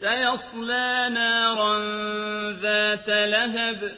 سيصلى نارا ذات لهب